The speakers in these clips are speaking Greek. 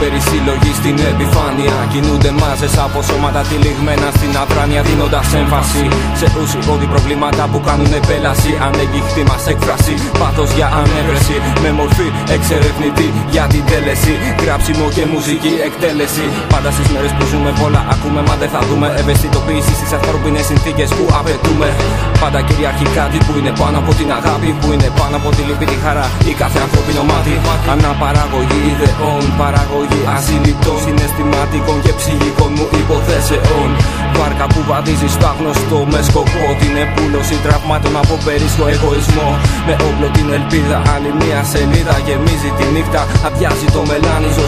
περισυλλογή στην επιφάνεια. Κινούνται μάζες από σώματα τυλιγμένα στην αδράνεια Δίνοντας έμφαση σε ουσιώδη προβλήματα που κάνουν επέλαση. Ανέγκυχτη μας έκφραση, πάθος για ανέβρεση. Με μορφή εξερευνητή για την τέλεση. Γράψιμο και μουσική εκτέλεση. Πάντα στις μέρες που ζούμε πολλά ακούμε μα δεν θα δούμε. Ευαισθητοποίηση στις ανθρώπινες συνθήκες που απαιτούμε. Πάντα κυριαρχεί κάτι που είναι πάνω από την αγάπη Που είναι πάνω από τη λύπη, τη χαρά. Ή κάθε ανθρώπινο μάτι Αναπαραγωγή ιδεών, παραγωγή ασύλληπτων Συναισθηματικών και ψυχικών μου υποθέσεων. Βάρκα που βαδίζει στο άγνωστο με σκοπό την επούλωση τραυμάτων από περίσχο εγωισμό. Με όπλο την ελπίδα, άλλη μια σελίδα γεμίζει τη νύχτα. Αδειάζει το μελάνιζο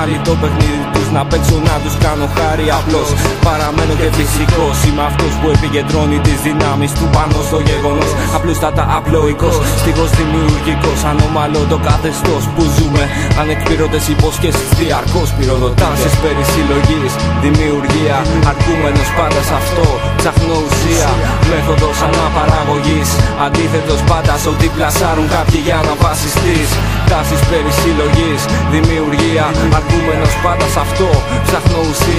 άλλοι το παιχνίδι τους. Να παίξω να τους κάνω χάρη απλώς Παραμένω και φυσικός. Είμαι αυτός που επικεντρώνει τις δυνάμεις του πάνω στο γεγονός. Απλούστατα απλοϊκός, στίχος δημιουργικός. Ανομαλό το καθεστώς που ζούμε. Ανεκπληρωτές υπόσχεσεις διαρκώς. Πυροδοτάσεις περί συλλογής Δημιουργία, αρκούμενος πάντα σε αυτό Ψάχνω ουσία, μέθοδος αναπαραγωγής. Αντίθετος πάντα σε ό,τι πλασάρουν κάποιοι για να βασιστείς. Τάσεις περί συλλογής, δημιουργία Αρκούμενος πάντα σε αυτό. Ψάχνω ουσία,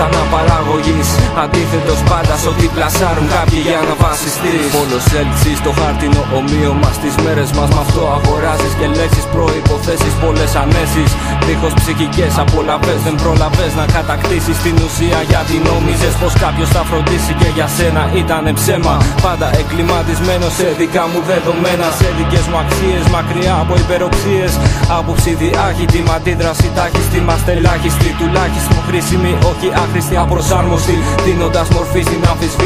μέθοδος αναπαραγωγής Αντίθετος πάντα σε ό,τι πλασάρουν κάποιοι για να βασιστείς. Μόνος έλξεις στο χάρτινο ομοίωμα. Στις μέρες μας Μ' αυτό αγοράζεις και λέξεις προϋποθέσεις Πολλές ανέσεις, δίχως ψυχικές απολαβές Δεν προλαβες να κατακτήσεις την ουσία. Γιατί νόμιζες πως κάποιος θα φροντίσει και για σένα ήταν ψέμα. Πάντα εγκληματισμένο σε δικά μου δεδομένα. Σε δικές μου αξίες μακριά από υπεροψίες Άποψη διάχυτη, μ' αντίδραση τάχιστη Είμαστε ελάχιστοι, τουλάχιστον χρήσιμοι Όχι άχρηστοι, απροσάρμοστοι Δίνοντας μορφή στην αμφισβήτηση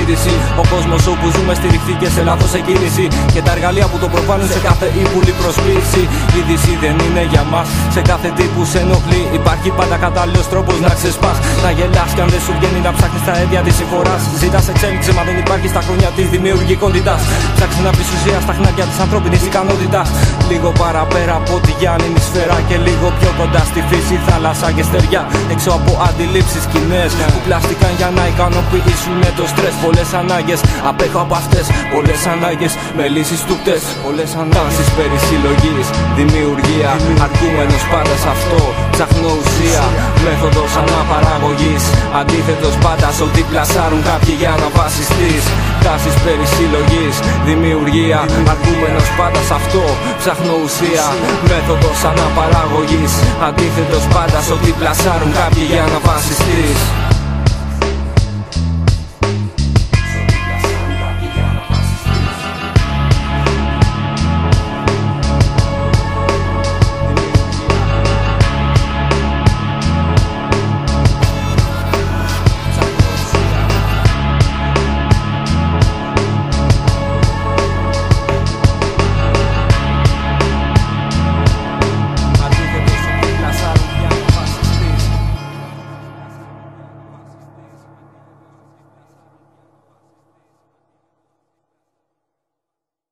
Ο κόσμος όπου ζούμε στηριχθήκε σε λάθος εκκίνηση. Και τα εργαλεία που το προβάλλουν σε κάθε ύπουλη προσποίηση Η είδηση δεν είναι για μας Σε κάθε τι που σε ενοχλεί. Υπάρχει πάντα κατάλληλος τρόπος να ξεσπάς. Να γελάς κι αν δεν σου βγαίνει να ψάχνεις τα αίτια της συμφοράς. Ζητάς εξέλιξη μα δεν υπάρχει στα χρόνια της δημιουργικότητας. Ψάξεις να βρεις ουσία στα χνάρια της ανθρώπινης ικανότητας. Λίγο παραπέρα από τη Γιάννη σφαίρα Και λίγο πιο κοντά στη φύση, θάλασσα και στεριά Έξω από αντιλήψεις κοινέ που πλάστηκαν για να ικανοποιήσουν το στρες Πολλές ανάγκες. Απέχω από αυτές Πολλές ανάγκες. Με λύσεις τούκτες Πολλές ανάγκες. Περί συλλογής, δημιουργία. Αρκούμενος πάντα σε αυτό, ψάχνω ουσία. Μέθοδος αναπαραγωγής. Αντίθετος πάντα σε ό,τι πλασάρουν κάποιοι για να βασιστείς. Τάσεις περί συλλογής, δημιουργία. Αρκούμενος πάντα σε αυτό, ψάχνω ουσία. Μέθοδος αναπαραγωγής. Αντίθετος πάντα σε ό,τι πλασάρουν κάποιοι για να βασιστείς